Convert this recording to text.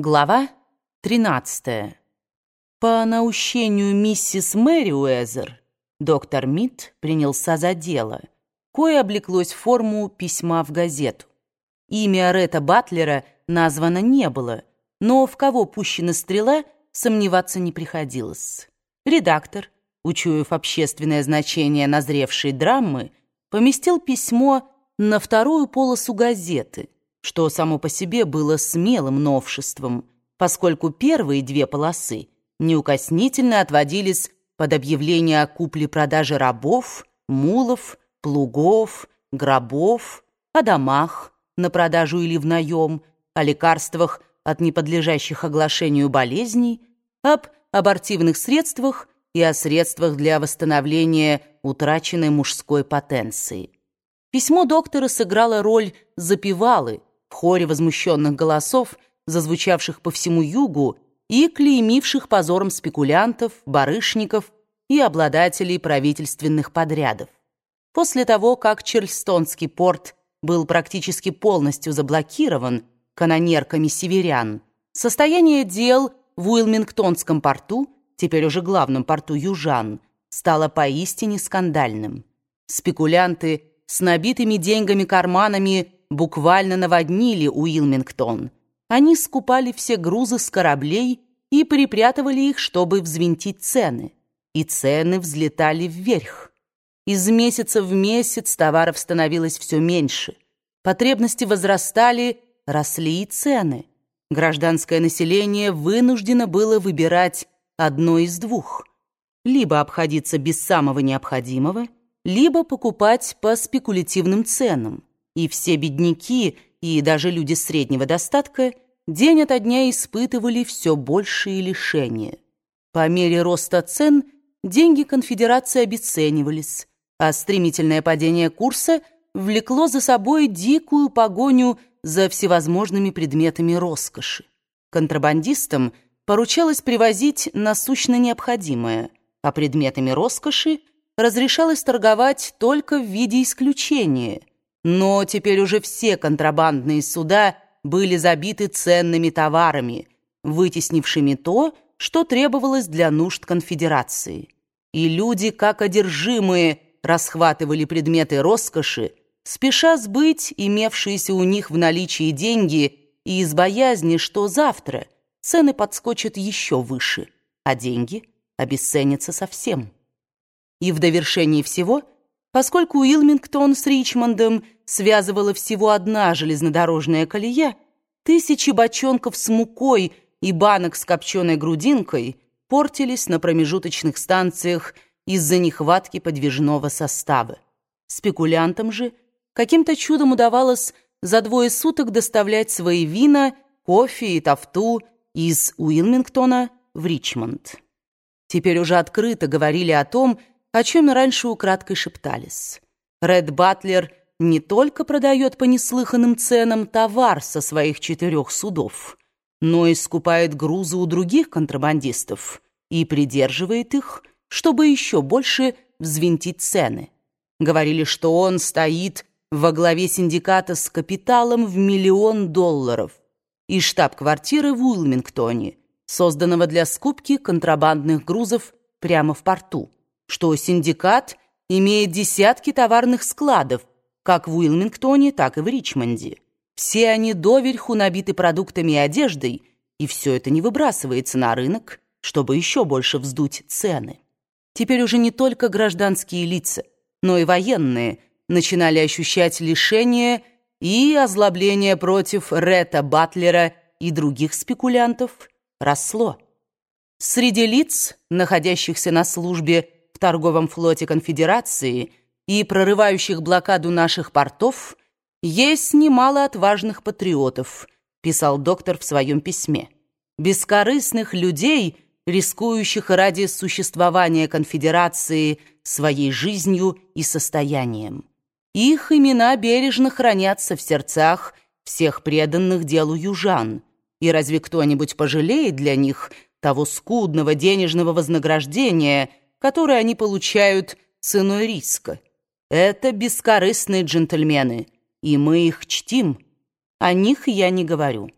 Глава 13. По наущению миссис Мэри Уэзер доктор Мид принялся за дело, кое облеклось в форму письма в газету. Имя Ретта Батлера названо не было, но в кого пущена стрела, сомневаться не приходилось. Редактор, учуяв общественное значение назревшей драмы, поместил письмо на вторую полосу газеты – что само по себе было смелым новшеством, поскольку первые две полосы неукоснительно отводились под объявление о купле-продаже рабов, мулов, плугов, гробов, о домах на продажу или в наем, о лекарствах от неподлежащих оглашению болезней, об абортивных средствах и о средствах для восстановления утраченной мужской потенции. Письмо доктора сыграло роль запевалы – в хоре возмущенных голосов, зазвучавших по всему югу и клеймивших позором спекулянтов, барышников и обладателей правительственных подрядов. После того, как Чарльстонский порт был практически полностью заблокирован канонерками северян, состояние дел в Уилмингтонском порту, теперь уже главном порту южан, стало поистине скандальным. Спекулянты с набитыми деньгами карманами буквально наводнили Уилмингтон. Они скупали все грузы с кораблей и припрятывали их, чтобы взвинтить цены. И цены взлетали вверх. Из месяца в месяц товаров становилось все меньше. Потребности возрастали, росли и цены. Гражданское население вынуждено было выбирать одно из двух. Либо обходиться без самого необходимого, либо покупать по спекулятивным ценам и все бедняки, и даже люди среднего достатка день ото дня испытывали все большие лишения. По мере роста цен деньги конфедерации обесценивались, а стремительное падение курса влекло за собой дикую погоню за всевозможными предметами роскоши. Контрабандистам поручалось привозить насущно необходимое, а предметами роскоши разрешалось торговать только в виде исключения – но теперь уже все контрабандные суда были забиты ценными товарами, вытеснившими то, что требовалось для нужд конфедерации. И люди, как одержимые, расхватывали предметы роскоши, спеша сбыть имевшиеся у них в наличии деньги и из боязни, что завтра цены подскочат еще выше, а деньги обесценятся совсем. И в довершении всего – Поскольку Уилмингтон с Ричмондом связывала всего одна железнодорожная колея, тысячи бочонков с мукой и банок с копченой грудинкой портились на промежуточных станциях из-за нехватки подвижного состава. Спекулянтам же каким-то чудом удавалось за двое суток доставлять свои вина, кофе и тафту из Уилмингтона в Ричмонд. Теперь уже открыто говорили о том, о чем раньше украдкой шептались. Ред Батлер не только продает по неслыханным ценам товар со своих четырех судов, но и скупает грузы у других контрабандистов и придерживает их, чтобы еще больше взвинтить цены. Говорили, что он стоит во главе синдиката с капиталом в миллион долларов и штаб-квартиры в Уилмингтоне, созданного для скупки контрабандных грузов прямо в порту что синдикат имеет десятки товарных складов, как в Уилмингтоне, так и в Ричмонде. Все они доверху набиты продуктами и одеждой, и все это не выбрасывается на рынок, чтобы еще больше вздуть цены. Теперь уже не только гражданские лица, но и военные начинали ощущать лишение и озлобление против Ретта Батлера и других спекулянтов росло. Среди лиц, находящихся на службе в торговом флоте конфедерации и прорывающих блокаду наших портов есть немало отважных патриотов, писал доктор в своем письме. Бескорыстных людей, рискующих ради существования конфедерации своей жизнью и состоянием. Их имена бережно хранятся в сердцах всех преданных делу южан. И разве кто-нибудь пожалеет для них того скудного денежного вознаграждения, которые они получают ценой риска. Это бескорыстные джентльмены, и мы их чтим. О них я не говорю.